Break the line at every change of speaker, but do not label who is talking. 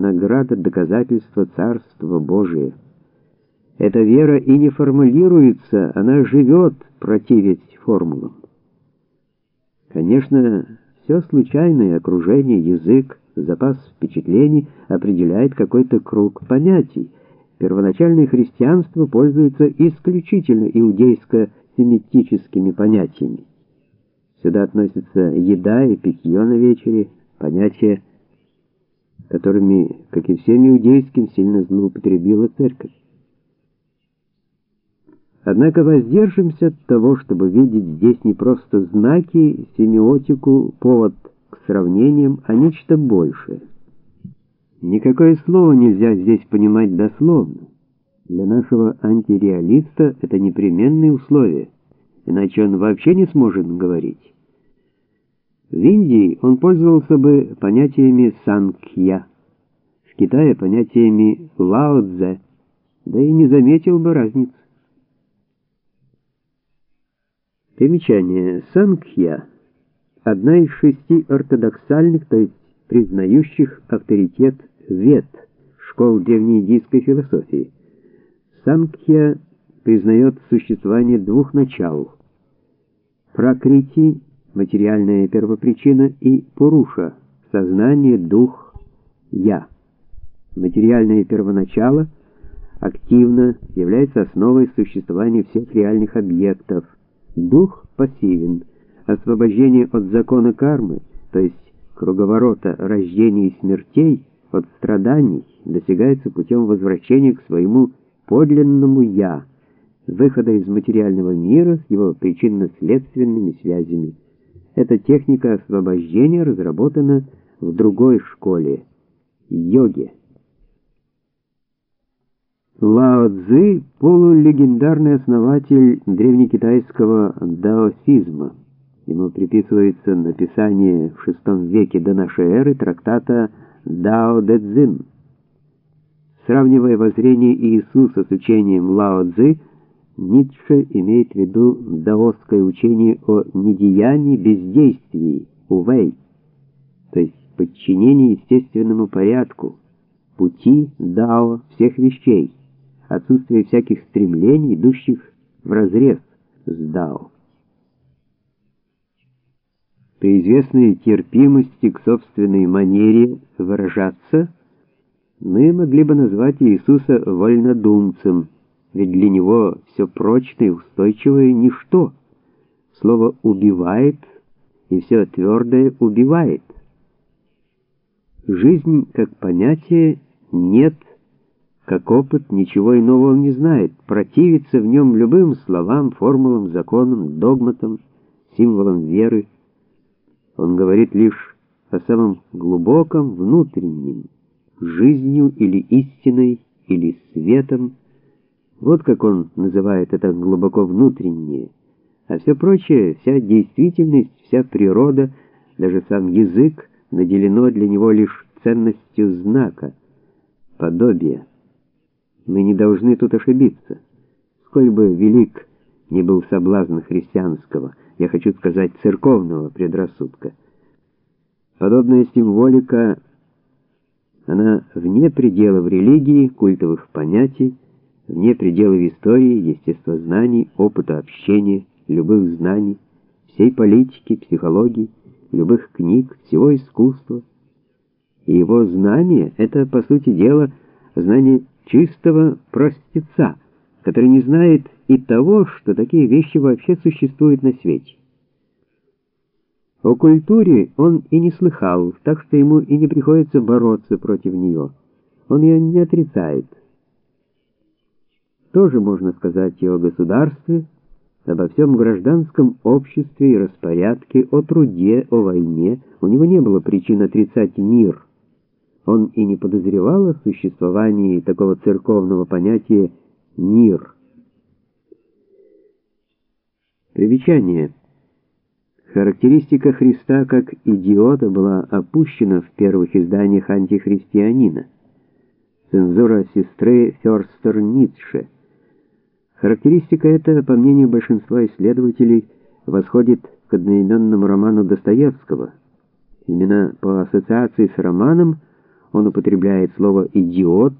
награда доказательства Царства Божия. Эта вера и не формулируется, она живет, противясь формулам. Конечно, все случайное окружение, язык, запас впечатлений определяет какой-то круг понятий. Первоначальное христианство пользуется исключительно иудейско-семитическими понятиями. Сюда относятся еда и питье на вечере, понятия, которыми, как и всем иудейским, сильно злоупотребила церковь. Однако воздержимся от того, чтобы видеть здесь не просто знаки, семиотику, повод к сравнениям, а нечто большее. Никакое слово нельзя здесь понимать дословно. Для нашего антиреалиста это непременные условия, иначе он вообще не сможет говорить. В Индии он пользовался бы понятиями санкья, в Китае понятиями лао-цзэ, да и не заметил бы разницы. Примечание. Санкья – одна из шести ортодоксальных, то есть признающих авторитет вет, школ древнеиндийской философии. Санкья признает существование двух начал – пракрити материальная первопричина, и Пуруша, сознание, дух, я. Материальное первоначало активно является основой существования всех реальных объектов. Дух пассивен. Освобождение от закона кармы, то есть круговорота рождений и смертей, от страданий, достигается путем возвращения к своему подлинному «я», выхода из материального мира с его причинно-следственными связями. Эта техника освобождения разработана в другой школе йоге. Лао Цзи полулегендарный основатель древнекитайского даосизма. Ему приписывается написание в VI веке до нашей эры трактата Дао Дэ Цзин. Сравнивая воззрение Иисуса с учением Лао Цзи, Ницше имеет в виду даосское учение о недеянии бездействии, увей, то есть подчинении естественному порядку, пути дао всех вещей, отсутствие всяких стремлений, идущих вразрез с дао. При известной терпимости к собственной манере выражаться, мы могли бы назвать Иисуса вольнодумцем, ведь для него все прочное и устойчивое — ничто. Слово «убивает» и все твердое убивает. Жизнь как понятие нет, как опыт ничего иного он не знает, противится в нем любым словам, формулам, законам, догматам, символам веры. Он говорит лишь о самом глубоком внутреннем, жизнью или истиной, или светом, вот как он называет это глубоко внутреннее. А все прочее, вся действительность, вся природа, даже сам язык наделено для него лишь ценностью знака, подобия. Мы не должны тут ошибиться. Сколь бы велик не был соблазн христианского, я хочу сказать церковного предрассудка. Подобная символика, она вне пределов религии, культовых понятий, вне пределов истории, естествознаний, опыта общения, любых знаний, всей политики, психологии, любых книг, всего искусства. И его знание — это, по сути дела, знание чистого простеца, который не знает и того, что такие вещи вообще существуют на свете. О культуре он и не слыхал, так что ему и не приходится бороться против нее. Он ее не отрицает, тоже можно сказать о государстве, обо всем гражданском обществе и распорядке, о труде, о войне. У него не было причин отрицать мир. Он и не подозревал о существовании такого церковного понятия «мир». Примечание. Характеристика Христа как идиота была опущена в первых изданиях антихристианина. Цензура сестры Ферстер Ницше. Характеристика эта, по мнению большинства исследователей, восходит к одноименному роману Достоевского. Именно по ассоциации с романом Он употребляет слово «идиот»,